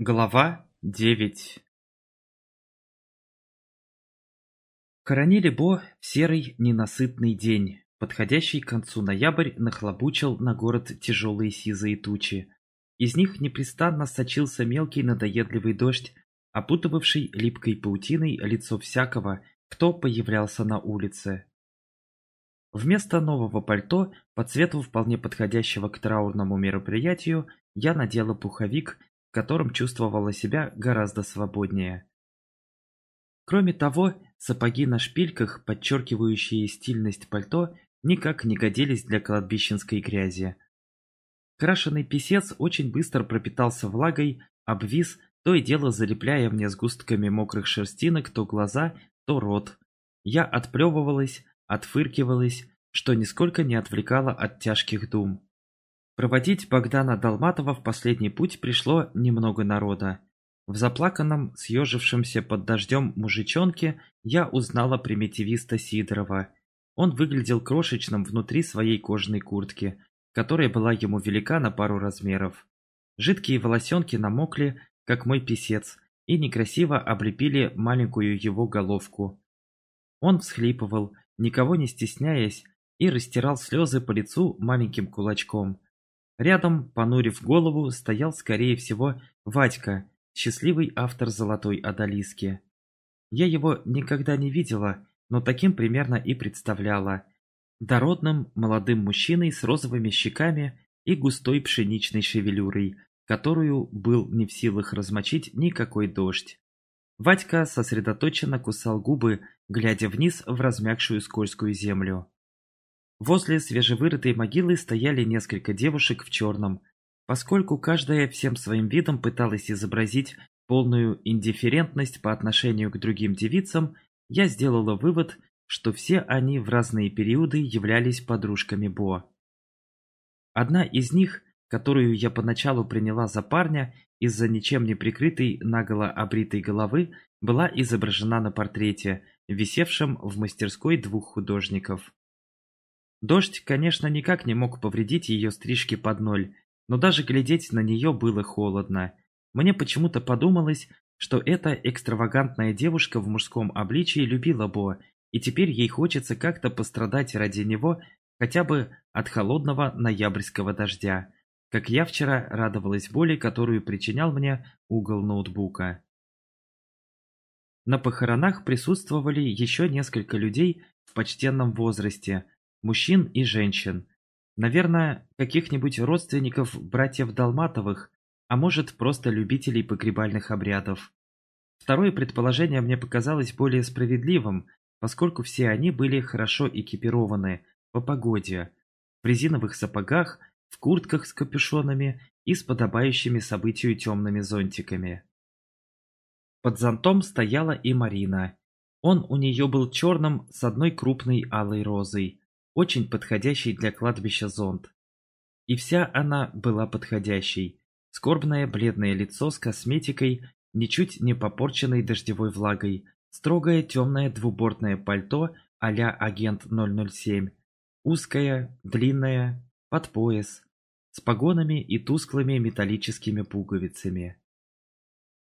Глава девять Хоронили Бо в серый ненасытный день. Подходящий к концу ноябрь нахлобучил на город тяжелые сизые тучи. Из них непрестанно сочился мелкий надоедливый дождь, опутывавший липкой паутиной лицо всякого, кто появлялся на улице. Вместо нового пальто, по цвету вполне подходящего к траурному мероприятию, я надела пуховик, котором чувствовала себя гораздо свободнее. Кроме того, сапоги на шпильках, подчеркивающие стильность пальто, никак не годились для кладбищенской грязи. Крашеный писец очень быстро пропитался влагой, обвис, то и дело залепляя мне сгустками мокрых шерстинок то глаза, то рот. Я отплевывалась, отфыркивалась, что нисколько не отвлекало от тяжких дум. Проводить Богдана Долматова в последний путь пришло немного народа. В заплаканном, съежившемся под дождем мужичонке я узнала примитивиста Сидорова. Он выглядел крошечным внутри своей кожаной куртки, которая была ему велика на пару размеров. Жидкие волосенки намокли, как мой писец, и некрасиво облепили маленькую его головку. Он всхлипывал, никого не стесняясь, и растирал слезы по лицу маленьким кулачком. Рядом, понурив голову, стоял, скорее всего, Вадька, счастливый автор «Золотой одолиски». Я его никогда не видела, но таким примерно и представляла. Дородным, молодым мужчиной с розовыми щеками и густой пшеничной шевелюрой, которую был не в силах размочить никакой дождь. Вадька сосредоточенно кусал губы, глядя вниз в размягшую скользкую землю. Возле свежевырытой могилы стояли несколько девушек в черном, поскольку каждая всем своим видом пыталась изобразить полную индифферентность по отношению к другим девицам, я сделала вывод, что все они в разные периоды являлись подружками Бо. Одна из них, которую я поначалу приняла за парня из-за ничем не прикрытой наголо обритой головы, была изображена на портрете, висевшем в мастерской двух художников. Дождь, конечно, никак не мог повредить ее стрижки под ноль, но даже глядеть на нее было холодно. Мне почему-то подумалось, что эта экстравагантная девушка в мужском обличии любила Бо, и теперь ей хочется как-то пострадать ради него хотя бы от холодного ноябрьского дождя, как я вчера радовалась боли, которую причинял мне угол ноутбука. На похоронах присутствовали еще несколько людей в почтенном возрасте, мужчин и женщин. Наверное, каких-нибудь родственников братьев Долматовых, а может просто любителей погребальных обрядов. Второе предположение мне показалось более справедливым, поскольку все они были хорошо экипированы, по погоде, в резиновых сапогах, в куртках с капюшонами и с подобающими событию темными зонтиками. Под зонтом стояла и Марина. Он у нее был черным с одной крупной алой розой, очень подходящий для кладбища зонт. И вся она была подходящей. Скорбное бледное лицо с косметикой, ничуть не попорченной дождевой влагой, строгое темное двубортное пальто а-ля агент 007, узкое, длинное, под пояс, с погонами и тусклыми металлическими пуговицами.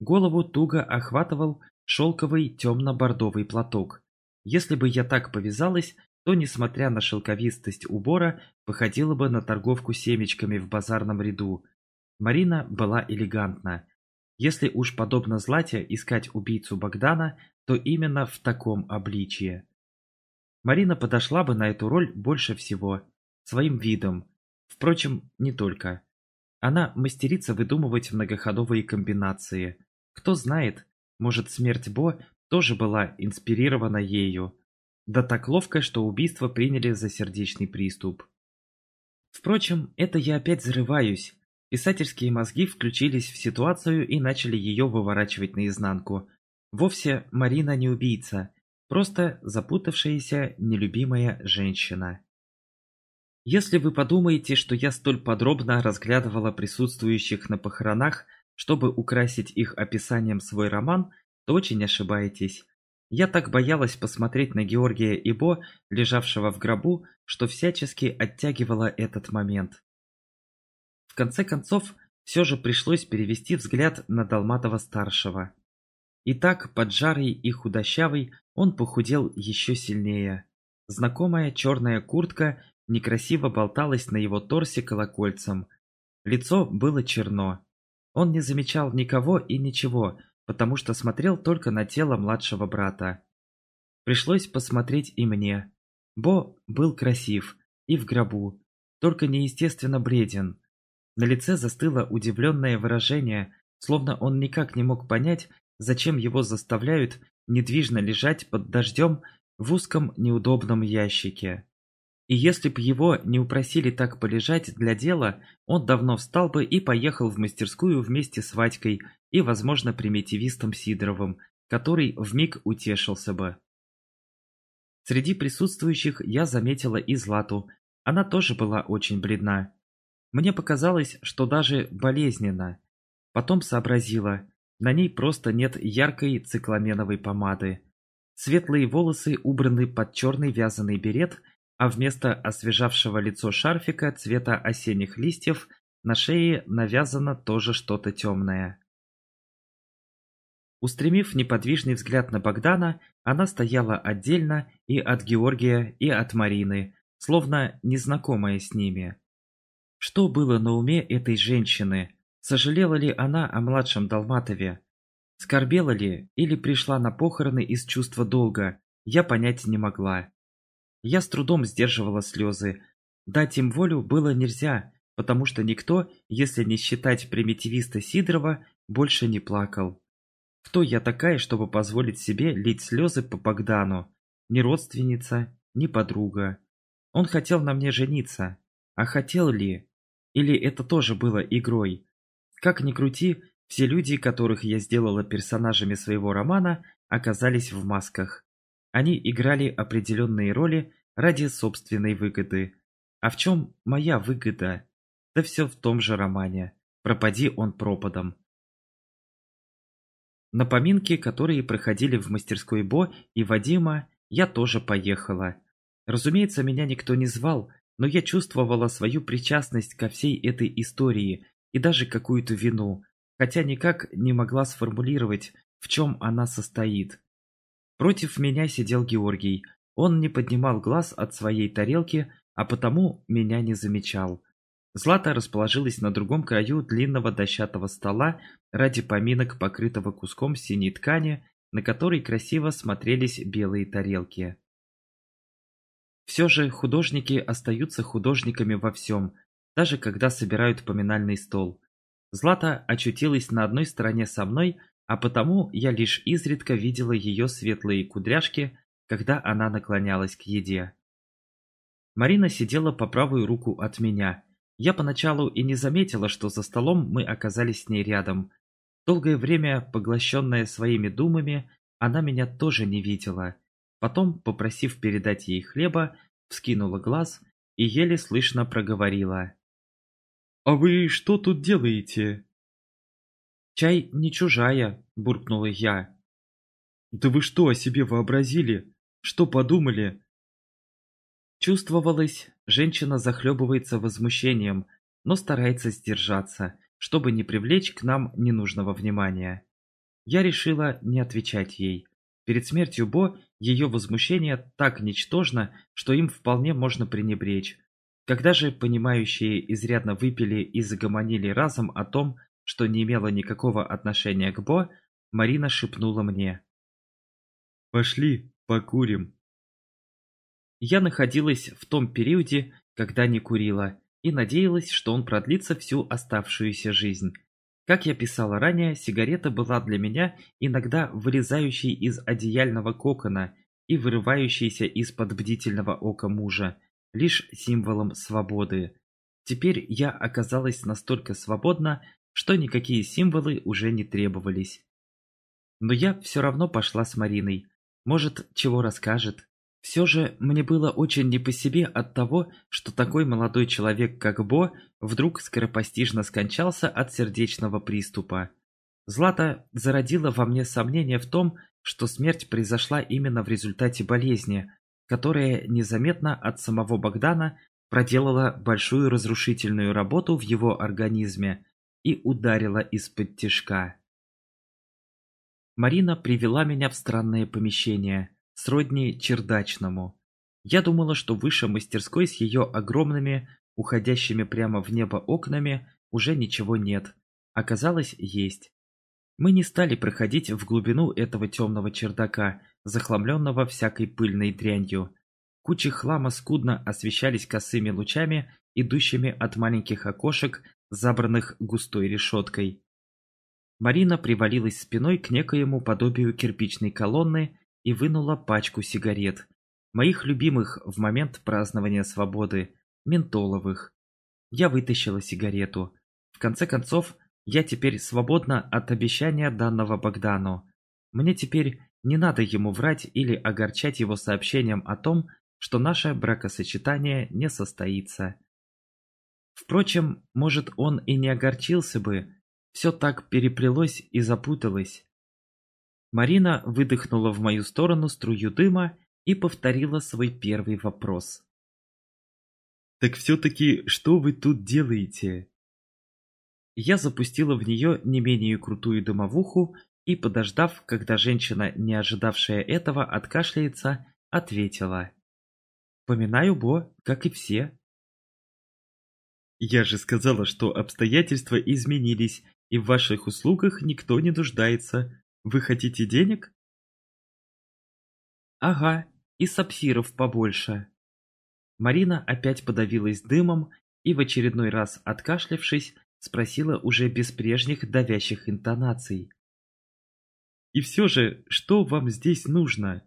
Голову туго охватывал шелковый темно-бордовый платок. Если бы я так повязалась, то, несмотря на шелковистость убора, походила бы на торговку семечками в базарном ряду. Марина была элегантна. Если уж подобно Злате искать убийцу Богдана, то именно в таком обличье. Марина подошла бы на эту роль больше всего, своим видом. Впрочем, не только. Она мастерица выдумывать многоходовые комбинации. Кто знает, может смерть Бо тоже была инспирирована ею. Да так ловко, что убийство приняли за сердечный приступ. Впрочем, это я опять зарываюсь. Писательские мозги включились в ситуацию и начали ее выворачивать наизнанку. Вовсе Марина не убийца, просто запутавшаяся, нелюбимая женщина. Если вы подумаете, что я столь подробно разглядывала присутствующих на похоронах, чтобы украсить их описанием свой роман, то очень ошибаетесь. Я так боялась посмотреть на Георгия Ибо, лежавшего в гробу, что всячески оттягивала этот момент. В конце концов, все же пришлось перевести взгляд на Долматова-старшего. И так, поджарый и худощавый, он похудел еще сильнее. Знакомая черная куртка некрасиво болталась на его торсе колокольцем. Лицо было черно. Он не замечал никого и ничего, потому что смотрел только на тело младшего брата. Пришлось посмотреть и мне. Бо был красив и в гробу, только неестественно бреден. На лице застыло удивленное выражение, словно он никак не мог понять, зачем его заставляют недвижно лежать под дождем в узком неудобном ящике. И если б его не упросили так полежать для дела, он давно встал бы и поехал в мастерскую вместе с Вадькой и, возможно, примитивистом Сидоровым, который вмиг утешился бы. Среди присутствующих я заметила и Злату. Она тоже была очень бледна. Мне показалось, что даже болезненно. Потом сообразила, на ней просто нет яркой цикламеновой помады. Светлые волосы убраны под черный вязаный берет, а вместо освежавшего лицо шарфика цвета осенних листьев на шее навязано тоже что-то темное. Устремив неподвижный взгляд на Богдана, она стояла отдельно и от Георгия, и от Марины, словно незнакомая с ними. Что было на уме этой женщины? Сожалела ли она о младшем Долматове? Скорбела ли или пришла на похороны из чувства долга, я понять не могла. Я с трудом сдерживала слезы. Дать им волю было нельзя, потому что никто, если не считать примитивиста Сидорова, больше не плакал. Кто я такая, чтобы позволить себе лить слезы по Богдану? Ни родственница, ни подруга. Он хотел на мне жениться. А хотел ли? Или это тоже было игрой? Как ни крути, все люди, которых я сделала персонажами своего романа, оказались в масках. Они играли определенные роли ради собственной выгоды. А в чем моя выгода? Да все в том же романе. Пропади он пропадом. На поминки, которые проходили в мастерской Бо и Вадима, я тоже поехала. Разумеется, меня никто не звал, но я чувствовала свою причастность ко всей этой истории и даже какую-то вину, хотя никак не могла сформулировать, в чем она состоит. Против меня сидел Георгий. Он не поднимал глаз от своей тарелки, а потому меня не замечал. Злата расположилась на другом краю длинного дощатого стола ради поминок, покрытого куском синей ткани, на которой красиво смотрелись белые тарелки. Все же художники остаются художниками во всем, даже когда собирают поминальный стол. Злата очутилась на одной стороне со мной, а потому я лишь изредка видела ее светлые кудряшки, когда она наклонялась к еде. Марина сидела по правую руку от меня – я поначалу и не заметила, что за столом мы оказались с ней рядом. Долгое время, поглощенная своими думами, она меня тоже не видела. Потом, попросив передать ей хлеба, вскинула глаз и еле слышно проговорила. «А вы что тут делаете?» «Чай не чужая», — буркнула я. «Да вы что о себе вообразили? Что подумали? Чувствовалось, женщина захлебывается возмущением, но старается сдержаться, чтобы не привлечь к нам ненужного внимания. Я решила не отвечать ей. Перед смертью Бо ее возмущение так ничтожно, что им вполне можно пренебречь. Когда же понимающие изрядно выпили и загомонили разом о том, что не имело никакого отношения к Бо, Марина шепнула мне. «Пошли, покурим». Я находилась в том периоде, когда не курила, и надеялась, что он продлится всю оставшуюся жизнь. Как я писала ранее, сигарета была для меня иногда вылезающей из одеяльного кокона и вырывающейся из-под бдительного ока мужа, лишь символом свободы. Теперь я оказалась настолько свободна, что никакие символы уже не требовались. Но я все равно пошла с Мариной. Может, чего расскажет. Все же мне было очень не по себе от того, что такой молодой человек, как Бо, вдруг скоропостижно скончался от сердечного приступа. Злата зародила во мне сомнение в том, что смерть произошла именно в результате болезни, которая незаметно от самого Богдана проделала большую разрушительную работу в его организме, и ударила из-под тишка. Марина привела меня в странное помещение, сродни чердачному. Я думала, что выше мастерской с ее огромными, уходящими прямо в небо окнами, уже ничего нет. Оказалось, есть. Мы не стали проходить в глубину этого темного чердака, захламленного всякой пыльной дрянью. Кучи хлама скудно освещались косыми лучами, идущими от маленьких окошек, забранных густой решеткой. Марина привалилась спиной к некоему подобию кирпичной колонны и вынула пачку сигарет. Моих любимых в момент празднования свободы, ментоловых. Я вытащила сигарету. В конце концов, я теперь свободна от обещания данного Богдану. Мне теперь не надо ему врать или огорчать его сообщением о том, что наше бракосочетание не состоится. Впрочем, может он и не огорчился бы, все так переплелось и запуталось. Марина выдохнула в мою сторону струю дыма и повторила свой первый вопрос. «Так все-таки что вы тут делаете?» Я запустила в нее не менее крутую дымовуху и, подождав, когда женщина, не ожидавшая этого, откашляется, ответила. «Поминаю Бо, как и все». «Я же сказала, что обстоятельства изменились, и в ваших услугах никто не нуждается. Вы хотите денег?» «Ага, и сапфиров побольше». Марина опять подавилась дымом и, в очередной раз откашлявшись, Спросила уже без прежних давящих интонаций. «И все же, что вам здесь нужно?»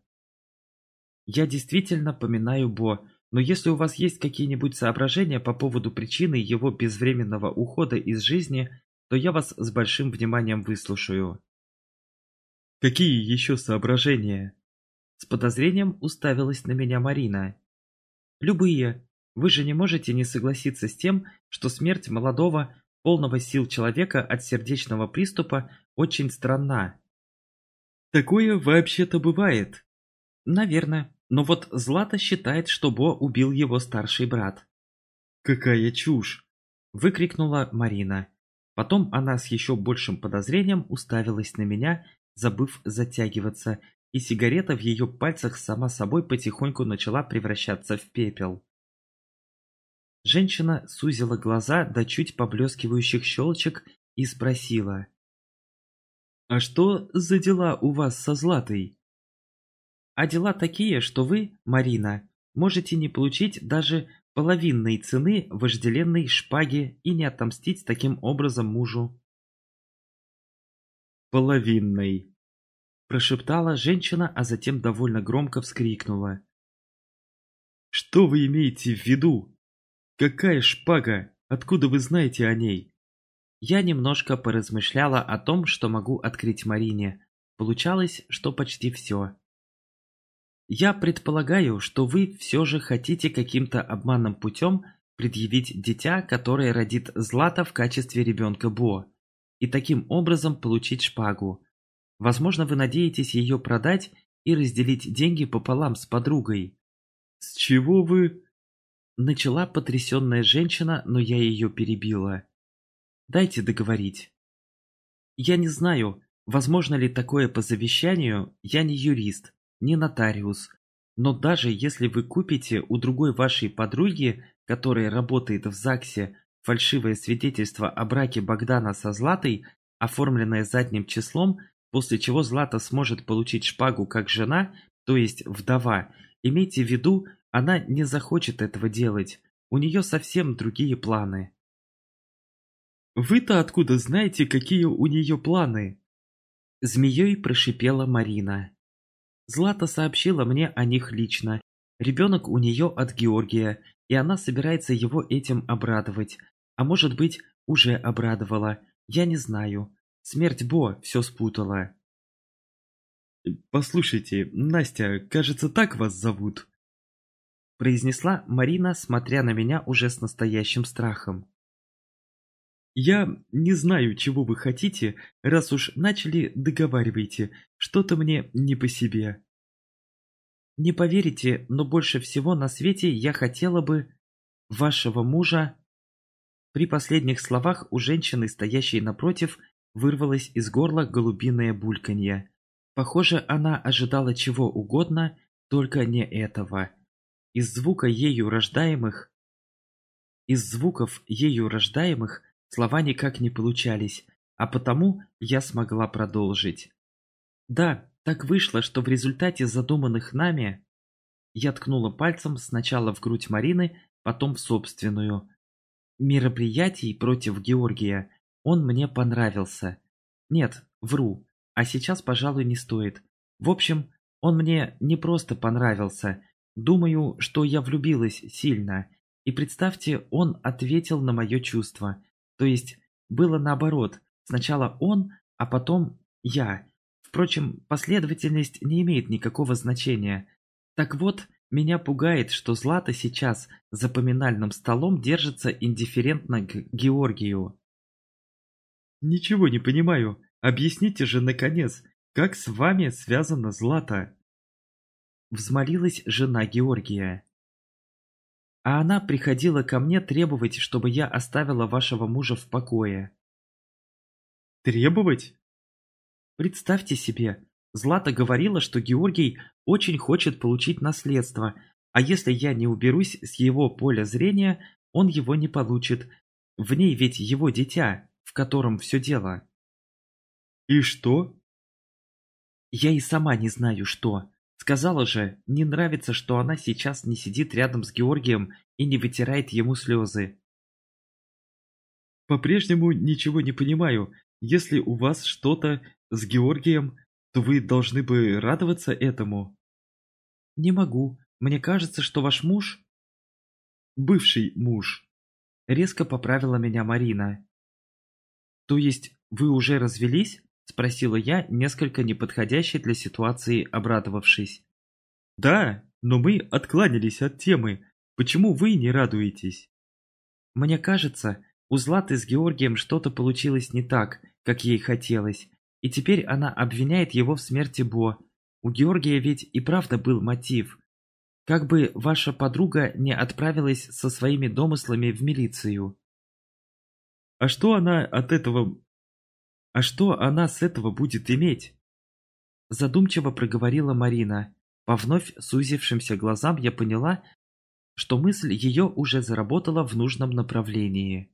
«Я действительно поминаю Бо, но если у вас есть какие-нибудь соображения по поводу причины его безвременного ухода из жизни, то я вас с большим вниманием выслушаю». «Какие еще соображения?» С подозрением уставилась на меня Марина. «Любые. Вы же не можете не согласиться с тем, что смерть молодого, полного сил человека от сердечного приступа очень странна. Такое вообще-то бывает. Наверное. Но вот Злата считает, что Бо убил его старший брат. Какая чушь! Выкрикнула Марина. Потом она с еще большим подозрением уставилась на меня, забыв затягиваться, и сигарета в ее пальцах сама собой потихоньку начала превращаться в пепел. Женщина сузила глаза до чуть поблескивающих щелочек и спросила. «А что за дела у вас со Златой?» «А дела такие, что вы, Марина, можете не получить даже половинной цены вожделенной шпаги и не отомстить таким образом мужу». «Половинной», – прошептала женщина, а затем довольно громко вскрикнула. «Что вы имеете в виду?» «Какая шпага? Откуда вы знаете о ней?» Я немножко поразмышляла о том, что могу открыть Марине. Получалось, что почти все. Я предполагаю, что вы все же хотите каким-то обманным путем предъявить дитя, которое родит Злата в качестве ребенка Бо, и таким образом получить шпагу. Возможно, вы надеетесь ее продать и разделить деньги пополам с подругой. С чего вы... Начала потрясенная женщина, но я ее перебила. Дайте договорить. Я не знаю, возможно ли такое по завещанию, я не юрист, не нотариус. Но даже если вы купите у другой вашей подруги, которая работает в ЗАГСе, фальшивое свидетельство о браке Богдана со Златой, оформленное задним числом, после чего Злата сможет получить шпагу как жена, то есть вдова, имейте в виду, она не захочет этого делать, у нее совсем другие планы. «Вы-то откуда знаете, какие у нее планы?» Змеей прошипела Марина. Злата сообщила мне о них лично. Ребенок у нее от Георгия, и она собирается его этим обрадовать. А может быть, уже обрадовала. Я не знаю. Смерть Бо все спутала. «Послушайте, Настя, кажется, так вас зовут?» произнесла Марина, смотря на меня уже с настоящим страхом. «Я не знаю, чего вы хотите, раз уж начали договаривайте, что-то мне не по себе». «Не поверите, но больше всего на свете я хотела бы... вашего мужа...» При последних словах у женщины, стоящей напротив, вырвалось из горла голубиное бульканье. Похоже, она ожидала чего угодно, только не этого. Из звука ею рождаемых... Из звуков ею рождаемых слова никак не получались, а потому я смогла продолжить. Да, так вышло, что в результате задуманных нами... Я ткнула пальцем сначала в грудь Марины, потом в собственную. Мероприятий против Георгия он мне понравился. Нет, вру, а сейчас, пожалуй, не стоит. В общем, он мне не просто понравился. Думаю, что я влюбилась сильно. И представьте, он ответил на мое чувство. То есть, было наоборот. Сначала он, а потом я. Впрочем, последовательность не имеет никакого значения. Так вот, меня пугает, что Злата сейчас за поминальным столом держится индифферентно к Георгию. «Ничего не понимаю. Объясните же, наконец, как с вами связана Злата?» Взмолилась жена Георгия. А она приходила ко мне требовать, чтобы я оставила вашего мужа в покое. Требовать? Представьте себе, Злата говорила, что Георгий очень хочет получить наследство, а если я не уберусь с его поля зрения, он его не получит. В ней ведь его дитя в котором все дело. И что? Я и сама не знаю, что. Сказала же, не нравится, что она сейчас не сидит рядом с Георгием и не вытирает ему слезы. По-прежнему ничего не понимаю. Если у вас что-то с Георгием, то вы должны бы радоваться этому. Не могу. Мне кажется, что ваш муж... Бывший муж. Резко поправила меня Марина. «То есть вы уже развелись?» – спросила я, несколько неподходящей для ситуации обрадовавшись. «Да, но мы откланялись от темы. Почему вы не радуетесь?» «Мне кажется, у Златы с Георгием что-то получилось не так, как ей хотелось, и теперь она обвиняет его в смерти Бо. У Георгия ведь и правда был мотив. Как бы ваша подруга не отправилась со своими домыслами в милицию?» А что она от этого... А что она с этого будет иметь? Задумчиво проговорила Марина. По вновь сузившимся глазам я поняла, что мысль ее уже заработала в нужном направлении.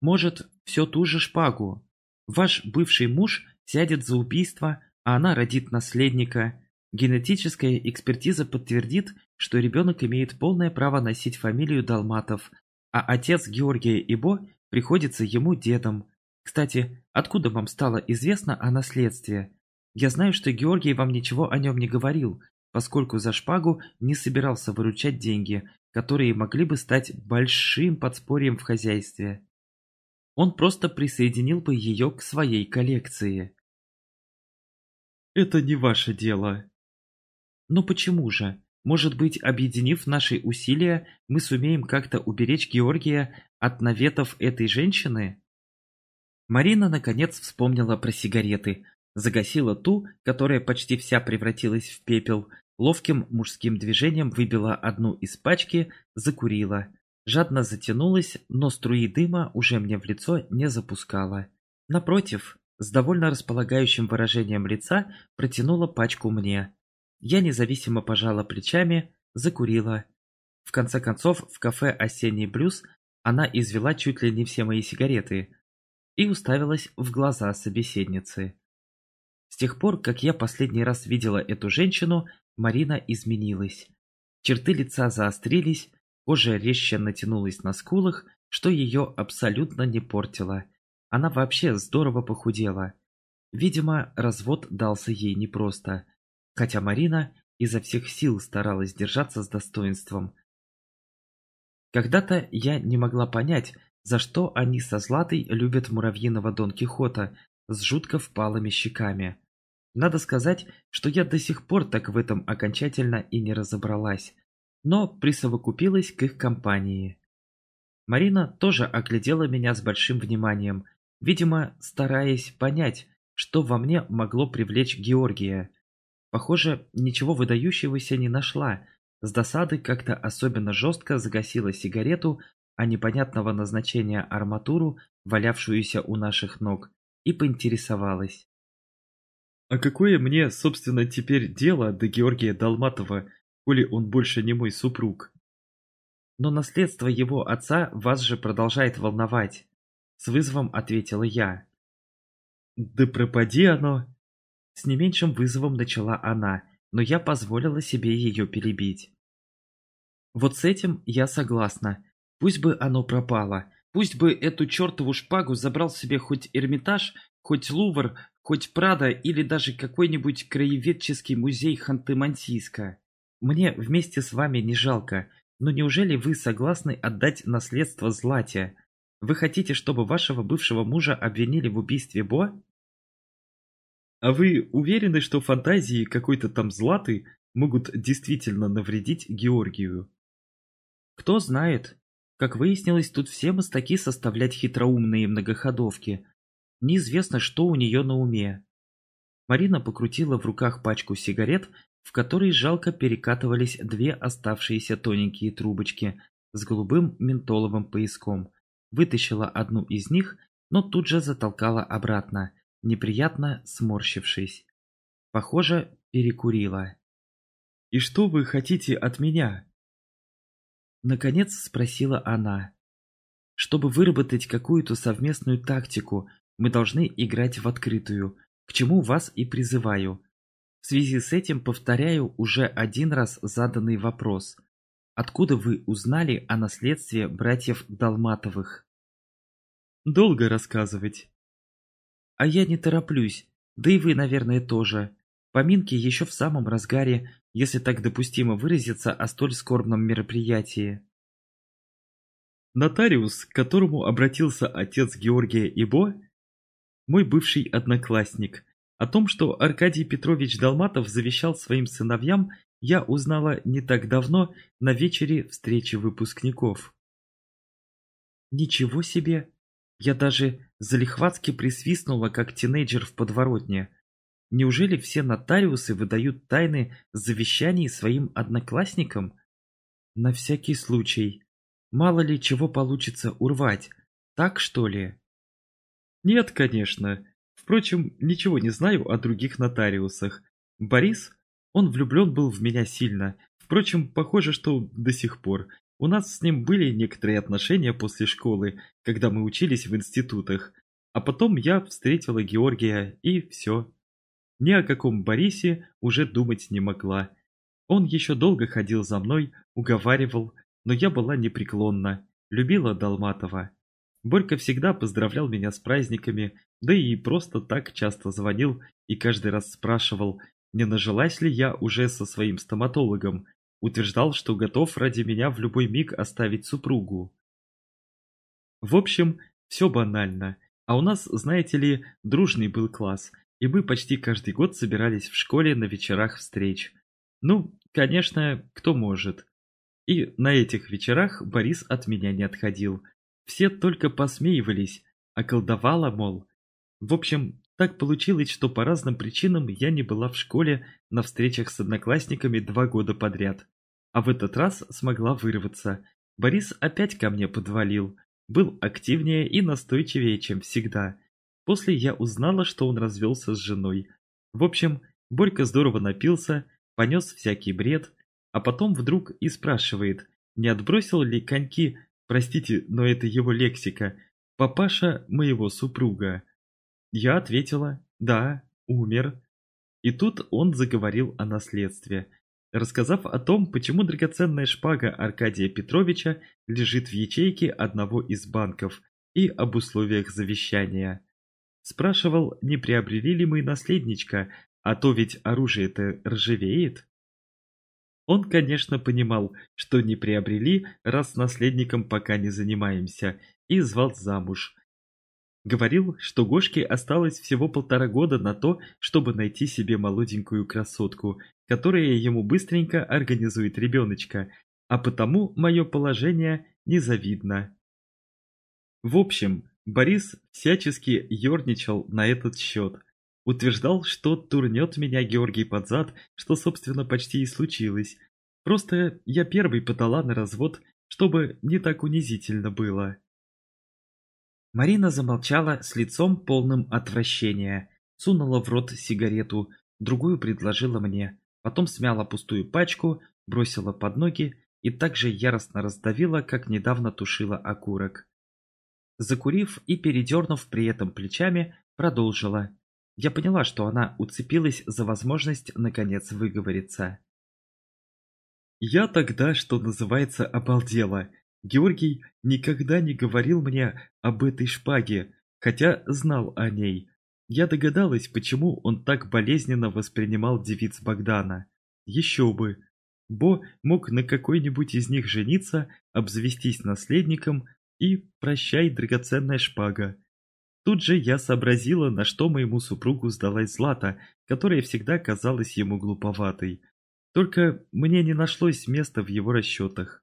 Может, все ту же шпагу. Ваш бывший муж сядет за убийство, а она родит наследника. Генетическая экспертиза подтвердит, что ребенок имеет полное право носить фамилию Далматов, а отец Георгия Ибо приходится ему дедом. Кстати, откуда вам стало известно о наследстве? Я знаю, что Георгий вам ничего о нем не говорил, поскольку за шпагу не собирался выручать деньги, которые могли бы стать большим подспорьем в хозяйстве. Он просто присоединил бы ее к своей коллекции. Это не ваше дело. Но почему же? Может быть, объединив наши усилия, мы сумеем как-то уберечь Георгия от наветов этой женщины? Марина наконец вспомнила про сигареты, загасила ту, которая почти вся превратилась в пепел, ловким мужским движением выбила одну из пачки, закурила. Жадно затянулась, но струи дыма уже мне в лицо не запускала. Напротив, с довольно располагающим выражением лица протянула пачку мне. Я независимо пожала плечами, закурила. В конце концов, в кафе «Осенний блюз» она извела чуть ли не все мои сигареты и уставилась в глаза собеседницы. С тех пор, как я последний раз видела эту женщину, Марина изменилась. Черты лица заострились, кожа резче натянулась на скулах, что ее абсолютно не портило. Она вообще здорово похудела. Видимо, развод дался ей непросто хотя Марина изо всех сил старалась держаться с достоинством. Когда-то я не могла понять, за что они со Златой любят муравьиного Дон Кихота с жутко впалыми щеками. Надо сказать, что я до сих пор так в этом окончательно и не разобралась, но присовокупилась к их компании. Марина тоже оглядела меня с большим вниманием, видимо, стараясь понять, что во мне могло привлечь Георгия – Похоже, ничего выдающегося не нашла. С досады как-то особенно жестко загасила сигарету, а непонятного назначения арматуру, валявшуюся у наших ног, и поинтересовалась. «А какое мне, собственно, теперь дело до Георгия Долматова, коли он больше не мой супруг?» «Но наследство его отца вас же продолжает волновать», — с вызовом ответила я. «Да пропади оно!» С не меньшим вызовом начала она, но я позволила себе ее перебить. Вот с этим я согласна. Пусть бы оно пропало. Пусть бы эту чертову шпагу забрал себе хоть Эрмитаж, хоть Лувр, хоть Прада или даже какой-нибудь краеведческий музей Ханты-Мансийска. Мне вместе с вами не жалко, но неужели вы согласны отдать наследство Злате? Вы хотите, чтобы вашего бывшего мужа обвинили в убийстве Бо? А вы уверены, что фантазии какой-то там Златы могут действительно навредить Георгию? Кто знает. Как выяснилось, тут все мастаки составлять хитроумные многоходовки. Неизвестно, что у нее на уме. Марина покрутила в руках пачку сигарет, в которой жалко перекатывались две оставшиеся тоненькие трубочки с голубым ментоловым пояском. Вытащила одну из них, но тут же затолкала обратно, неприятно сморщившись. Похоже, перекурила. «И что вы хотите от меня?» Наконец спросила она. Чтобы выработать какую-то совместную тактику, мы должны играть в открытую, к чему вас и призываю. В связи с этим повторяю уже один раз заданный вопрос. Откуда вы узнали о наследстве братьев Долматовых? Долго рассказывать. А я не тороплюсь, да и вы, наверное, тоже. Поминки еще в самом разгаре, если так допустимо выразиться о столь скорбном мероприятии. Нотариус, к которому обратился отец Георгия Ибо, мой бывший одноклассник. О том, что Аркадий Петрович Долматов завещал своим сыновьям, я узнала не так давно на вечере встречи выпускников. Ничего себе! Я даже залихватски присвистнула, как тинейджер в подворотне. Неужели все нотариусы выдают тайны завещаний своим одноклассникам? На всякий случай. Мало ли чего получится урвать. Так что ли? Нет, конечно. Впрочем, ничего не знаю о других нотариусах. Борис, он влюблен был в меня сильно. Впрочем, похоже, что до сих пор. У нас с ним были некоторые отношения после школы, когда мы учились в институтах. А потом я встретила Георгия, и все. Ни о каком Борисе уже думать не могла. Он еще долго ходил за мной, уговаривал, но я была непреклонна, любила Долматова. Борька всегда поздравлял меня с праздниками, да и просто так часто звонил и каждый раз спрашивал, не нажилась ли я уже со своим стоматологом, утверждал, что готов ради меня в любой миг оставить супругу. В общем, все банально, а у нас, знаете ли, дружный был класс, и мы почти каждый год собирались в школе на вечерах встреч. Ну, конечно, кто может. И на этих вечерах Борис от меня не отходил. Все только посмеивались, а колдовала, мол. В общем, так получилось, что по разным причинам я не была в школе на встречах с одноклассниками два года подряд. А в этот раз смогла вырваться. Борис опять ко мне подвалил. Был активнее и настойчивее, чем всегда. После я узнала, что он развелся с женой. В общем, Борька здорово напился, понес всякий бред, а потом вдруг и спрашивает, не отбросил ли коньки, простите, но это его лексика, папаша моего супруга. Я ответила, да, умер. И тут он заговорил о наследстве, рассказав о том, почему драгоценная шпага Аркадия Петровича лежит в ячейке одного из банков и об условиях завещания. Спрашивал, не приобрели ли мы наследничка, а то ведь оружие-то ржавеет. Он, конечно, понимал, что не приобрели, раз наследником пока не занимаемся, и звал замуж. Говорил, что Гошке осталось всего полтора года на то, чтобы найти себе молоденькую красотку, которая ему быстренько организует ребеночка, а потому мое положение незавидно. В общем, Борис всячески ерничал на этот счет. Утверждал, что турнет меня Георгий под зад, что, собственно, почти и случилось. Просто я первый подала на развод, чтобы не так унизительно было. Марина замолчала с лицом полным отвращения, сунула в рот сигарету, другую предложила мне, потом смяла пустую пачку, бросила под ноги и так же яростно раздавила, как недавно тушила окурок. Закурив и передернув при этом плечами, продолжила. Я поняла, что она уцепилась за возможность наконец выговориться. Я тогда, что называется, обалдела. Георгий никогда не говорил мне об этой шпаге, хотя знал о ней. Я догадалась, почему он так болезненно воспринимал девиц Богдана. Еще бы. Бо мог на какой-нибудь из них жениться, обзавестись наследником и прощай, драгоценная шпага. Тут же я сообразила, на что моему супругу сдалась Злата, которая всегда казалась ему глуповатой. Только мне не нашлось места в его расчетах.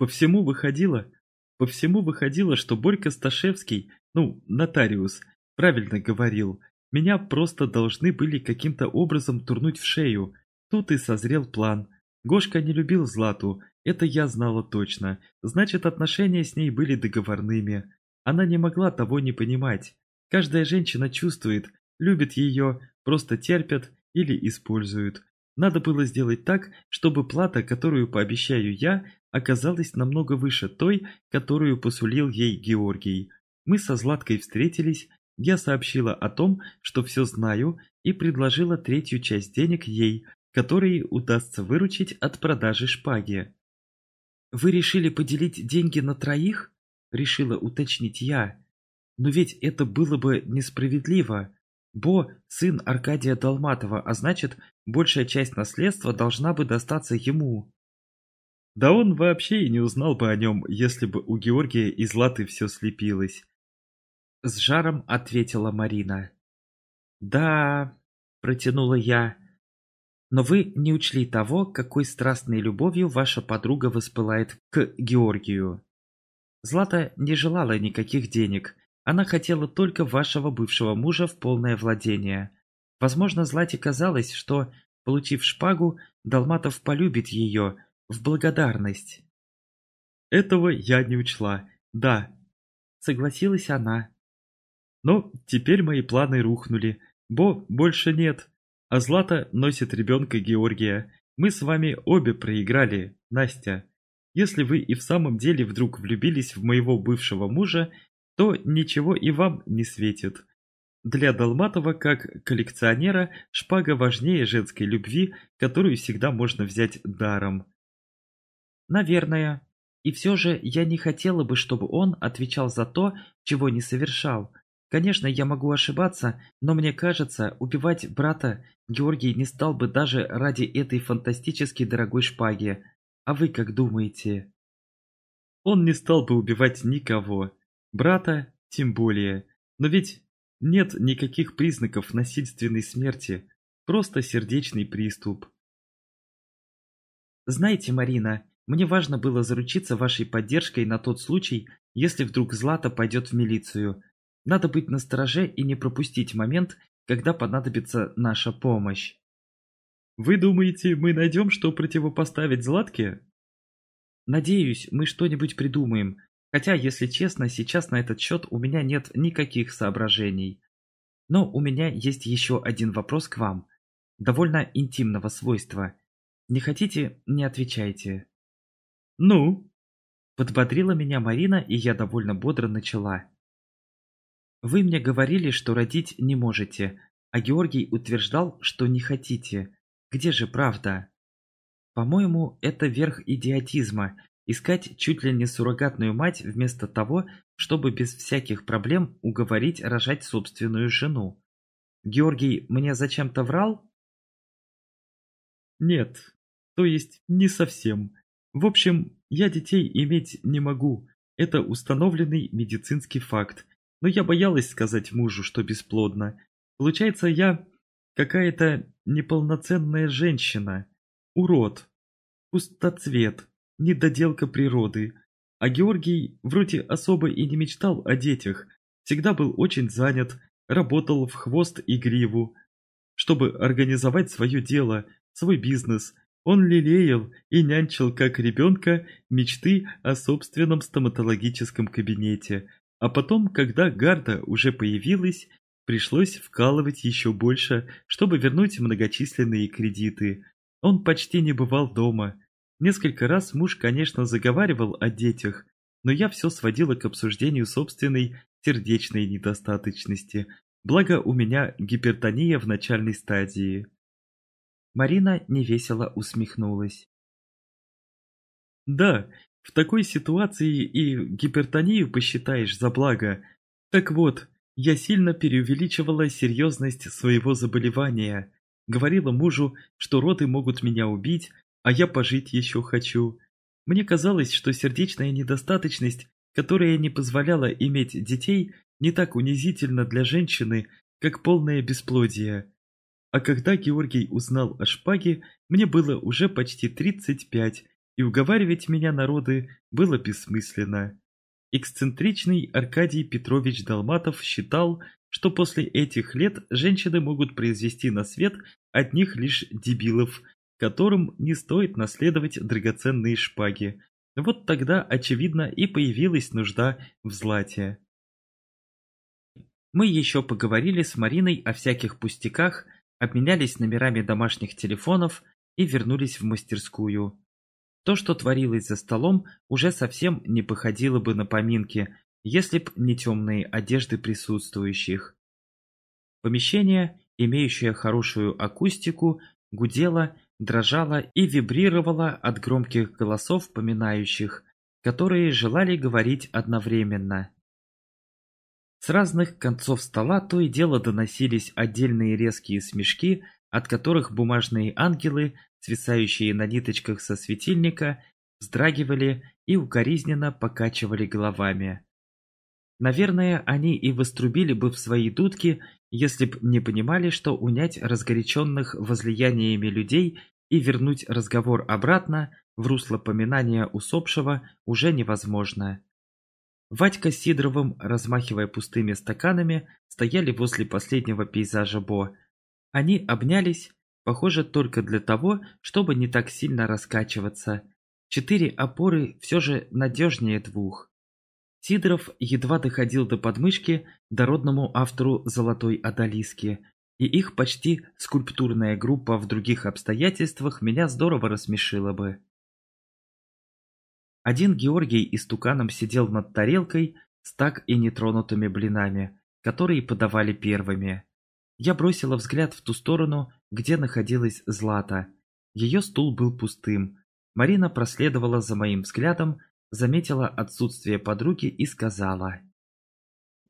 По всему выходило, по всему выходило, что Борька Сташевский, ну, нотариус, правильно говорил, меня просто должны были каким-то образом турнуть в шею. Тут и созрел план. Гошка не любил Злату, это я знала точно. Значит, отношения с ней были договорными. Она не могла того не понимать. Каждая женщина чувствует, любит ее, просто терпят или используют. Надо было сделать так, чтобы плата, которую пообещаю я, оказалась намного выше той, которую посулил ей Георгий. Мы со Златкой встретились, я сообщила о том, что все знаю, и предложила третью часть денег ей, которые удастся выручить от продажи шпаги. «Вы решили поделить деньги на троих?» – решила уточнить я. «Но ведь это было бы несправедливо. Бо – сын Аркадия Долматова, а значит, большая часть наследства должна бы достаться ему. Да он вообще и не узнал бы о нем, если бы у Георгия из латы все слепилось. С жаром ответила Марина. Да, протянула я. Но вы не учли того, какой страстной любовью ваша подруга воспылает к Георгию. Злата не желала никаких денег, она хотела только вашего бывшего мужа в полное владение. Возможно, Злате казалось, что, получив шпагу, Долматов полюбит ее в благодарность. Этого я не учла, да, согласилась она. Но теперь мои планы рухнули, Бо больше нет, а Злата носит ребенка Георгия. Мы с вами обе проиграли, Настя. Если вы и в самом деле вдруг влюбились в моего бывшего мужа, то ничего и вам не светит. Для Долматова, как коллекционера, шпага важнее женской любви, которую всегда можно взять даром. Наверное. И все же я не хотела бы, чтобы он отвечал за то, чего не совершал. Конечно, я могу ошибаться, но мне кажется, убивать брата Георгий не стал бы даже ради этой фантастически дорогой шпаги. А вы как думаете? Он не стал бы убивать никого. Брата тем более. Но ведь нет никаких признаков насильственной смерти, просто сердечный приступ. Знаете, Марина, мне важно было заручиться вашей поддержкой на тот случай, если вдруг Злата пойдет в милицию. Надо быть настороже и не пропустить момент, когда понадобится наша помощь. Вы думаете, мы найдем, что противопоставить Златке? Надеюсь, мы что-нибудь придумаем, Хотя, если честно, сейчас на этот счет у меня нет никаких соображений. Но у меня есть еще один вопрос к вам. Довольно интимного свойства. Не хотите, не отвечайте. Ну? Подбодрила меня Марина, и я довольно бодро начала. Вы мне говорили, что родить не можете, а Георгий утверждал, что не хотите. Где же правда? По-моему, это верх идиотизма Искать чуть ли не суррогатную мать вместо того, чтобы без всяких проблем уговорить рожать собственную жену. Георгий мне зачем-то врал? Нет, то есть не совсем. В общем, я детей иметь не могу. Это установленный медицинский факт. Но я боялась сказать мужу, что бесплодна. Получается, я какая-то неполноценная женщина. Урод. Пустоцвет недоделка природы. А Георгий вроде особо и не мечтал о детях, всегда был очень занят, работал в хвост и гриву, чтобы организовать свое дело, свой бизнес, Он лелеял и нянчил как ребенка мечты о собственном стоматологическом кабинете, а потом, когда гарда уже появилась, пришлось вкалывать еще больше, чтобы вернуть многочисленные кредиты. Он почти не бывал дома. Несколько раз муж, конечно, заговаривал о детях, но я все сводила к обсуждению собственной сердечной недостаточности, благо у меня гипертония в начальной стадии. Марина невесело усмехнулась. Да, в такой ситуации и гипертонию посчитаешь за благо. Так вот, я сильно преувеличивала серьезность своего заболевания. Говорила мужу, что роды могут меня убить, а я пожить еще хочу. Мне казалось, что сердечная недостаточность, которая не позволяла иметь детей, не так унизительна для женщины, как полное бесплодие. А когда Георгий узнал о шпаге, мне было уже почти 35, и уговаривать меня на роды было бессмысленно. Эксцентричный Аркадий Петрович Долматов считал, что после этих лет женщины могут произвести на свет одних лишь дебилов, которым не стоит наследовать драгоценные шпаги. Вот тогда, очевидно, и появилась нужда в злате. Мы еще поговорили с Мариной о всяких пустяках, обменялись номерами домашних телефонов и вернулись в мастерскую. То, что творилось за столом, уже совсем не походило бы на поминки, если б не темные одежды присутствующих. Помещение, имеющее хорошую акустику, гудело, дрожало и вибрировало от громких голосов поминающих, которые желали говорить одновременно. С разных концов стола то и дело доносились отдельные резкие смешки, от которых бумажные ангелы, свисающие на ниточках со светильника, вздрагивали и укоризненно покачивали головами. Наверное, они и вострубили бы в свои дудки, если б не понимали, что унять разгоряченных возлияниями людей и вернуть разговор обратно в русло поминания усопшего уже невозможно. Вадька с Сидоровым, размахивая пустыми стаканами, стояли возле последнего пейзажа Бо. Они обнялись, похоже, только для того, чтобы не так сильно раскачиваться. Четыре опоры все же надежнее двух. Сидоров едва доходил до подмышки дородному автору «Золотой Адалиски», и их почти скульптурная группа в других обстоятельствах меня здорово рассмешила бы. Один Георгий истуканом сидел над тарелкой с так и нетронутыми блинами, которые подавали первыми. Я бросила взгляд в ту сторону, где находилась Злата. Ее стул был пустым. Марина проследовала за моим взглядом, заметила отсутствие подруги и сказала.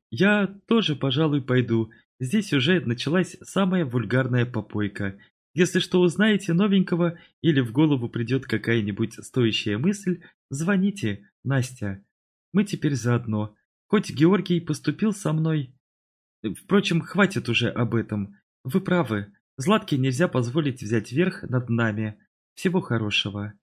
«Я тоже, пожалуй, пойду. Здесь уже началась самая вульгарная попойка. Если что узнаете новенького или в голову придет какая-нибудь стоящая мысль, звоните, Настя. Мы теперь заодно. Хоть Георгий поступил со мной... Впрочем, хватит уже об этом. Вы правы. Златке нельзя позволить взять верх над нами. Всего хорошего.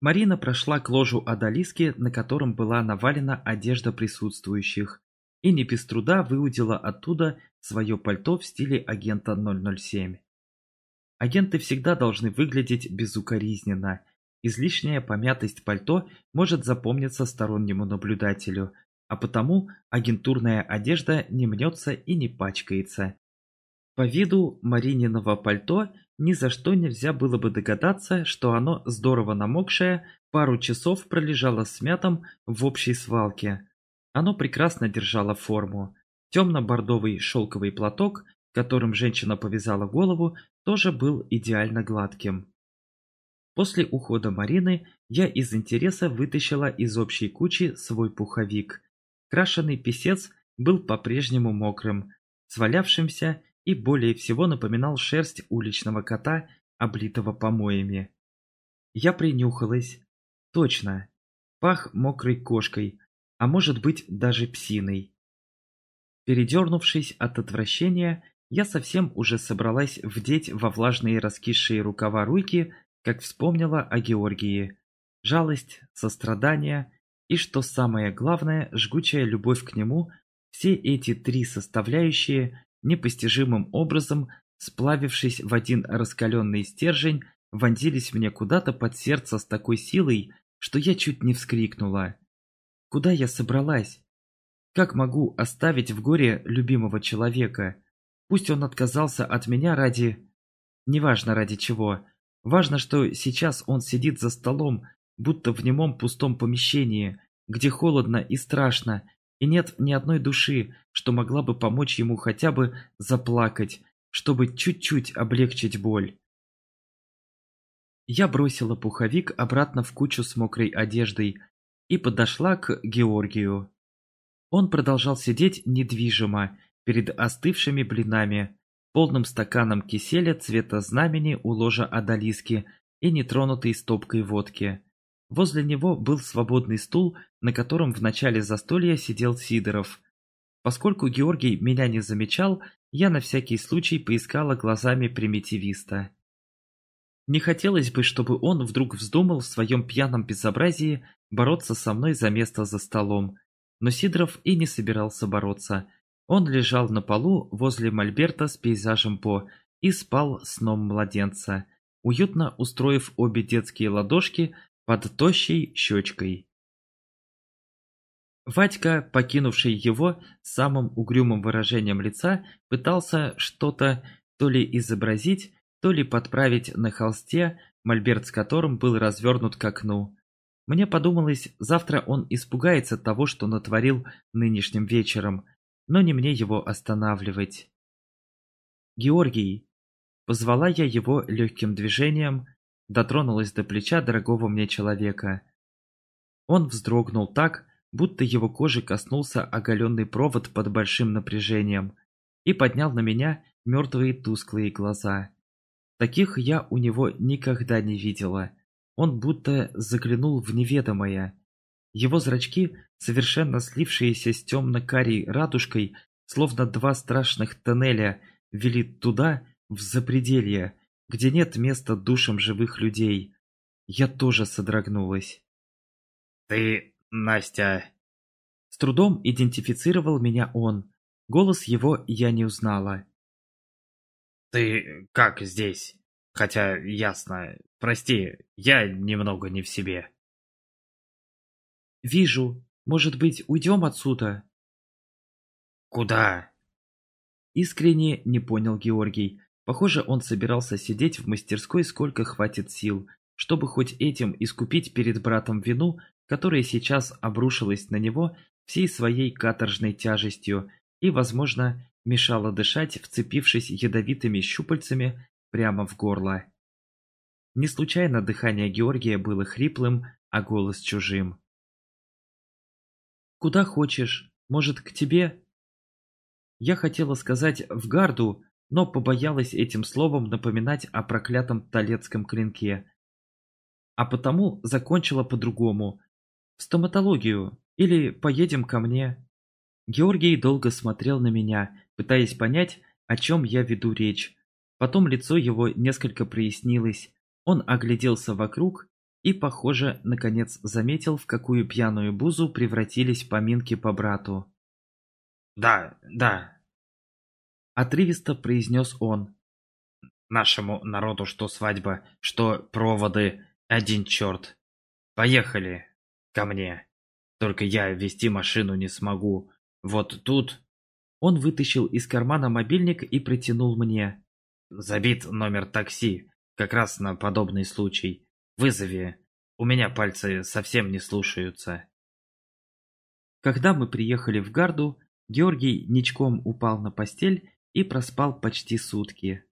Марина прошла к ложу Адалиски, на котором была навалена одежда присутствующих и не без труда выудила оттуда свое пальто в стиле агента 007. Агенты всегда должны выглядеть безукоризненно. Излишняя помятость пальто может запомниться стороннему наблюдателю, а потому агентурная одежда не мнется и не пачкается. По виду Марининого пальто ни за что нельзя было бы догадаться, что оно здорово намокшее, пару часов пролежало смятом в общей свалке, оно прекрасно держало форму. Темно-бордовый шелковый платок, которым женщина повязала голову, тоже был идеально гладким. После ухода Марины я из интереса вытащила из общей кучи свой пуховик. Крашеный писец был по-прежнему мокрым, свалявшимся и более всего напоминал шерсть уличного кота, облитого помоями. Я принюхалась. Точно. Пах мокрой кошкой, а может быть даже псиной. Передернувшись от отвращения, я совсем уже собралась вдеть во влажные раскисшие рукава руйки, как вспомнила о Георгии. Жалость, сострадание и, что самое главное, жгучая любовь к нему, все эти три составляющие, непостижимым образом, сплавившись в один раскаленный стержень, вонзились мне куда-то под сердце с такой силой, что я чуть не вскрикнула. Куда я собралась? Как могу оставить в горе любимого человека? Пусть он отказался от меня ради... Неважно ради чего. Важно, что сейчас он сидит за столом, будто в немом пустом помещении, где холодно и страшно, и нет ни одной души, что могла бы помочь ему хотя бы заплакать, чтобы чуть-чуть облегчить боль. Я бросила пуховик обратно в кучу с мокрой одеждой и подошла к Георгию. Он продолжал сидеть недвижимо перед остывшими блинами, полным стаканом киселя цвета знамени у ложа Адалиски и нетронутой стопкой водки. Возле него был свободный стул, на котором в начале застолья сидел Сидоров. Поскольку Георгий меня не замечал, я на всякий случай поискала глазами примитивиста. Не хотелось бы, чтобы он вдруг вздумал в своем пьяном безобразии бороться со мной за место за столом. Но Сидоров и не собирался бороться. Он лежал на полу возле мольберта с пейзажем По и спал сном младенца, уютно устроив обе детские ладошки под тощей щечкой. Вадька, покинувший его самым угрюмым выражением лица, пытался что-то то ли изобразить, то ли подправить на холсте, мольберт с которым был развернут к окну. Мне подумалось, завтра он испугается того, что натворил нынешним вечером, но не мне его останавливать. «Георгий!» Позвала я его легким движением, дотронулась до плеча дорогого мне человека. Он вздрогнул так, будто его кожи коснулся оголенный провод под большим напряжением, и поднял на меня мертвые тусклые глаза. Таких я у него никогда не видела. Он будто заглянул в неведомое. Его зрачки, совершенно слившиеся с темно-карей радужкой, словно два страшных тоннеля, вели туда, в запределье, где нет места душам живых людей. Я тоже содрогнулась. «Ты, Настя...» С трудом идентифицировал меня он. Голос его я не узнала. «Ты как здесь? Хотя, ясно. Прости, я немного не в себе». «Вижу. Может быть, уйдем отсюда?» «Куда?» Искренне не понял Георгий. Похоже, он собирался сидеть в мастерской сколько хватит сил, чтобы хоть этим искупить перед братом вину, которая сейчас обрушилась на него всей своей каторжной тяжестью и, возможно, мешала дышать, вцепившись ядовитыми щупальцами прямо в горло. Не случайно дыхание Георгия было хриплым, а голос чужим. «Куда хочешь? Может, к тебе?» Я хотела сказать «в гарду», но побоялась этим словом напоминать о проклятом талецком клинке. А потому закончила по-другому. В стоматологию. Или поедем ко мне. Георгий долго смотрел на меня, пытаясь понять, о чем я веду речь. Потом лицо его несколько прояснилось. Он огляделся вокруг и, похоже, наконец заметил, в какую пьяную бузу превратились поминки по брату. «Да, да, Отрывисто произнес он. Нашему народу что свадьба, что проводы, один черт. Поехали ко мне. Только я вести машину не смогу. Вот тут... Он вытащил из кармана мобильник и протянул мне. Забит номер такси, как раз на подобный случай. Вызови. У меня пальцы совсем не слушаются. Когда мы приехали в гарду, Георгий ничком упал на постель и проспал почти сутки.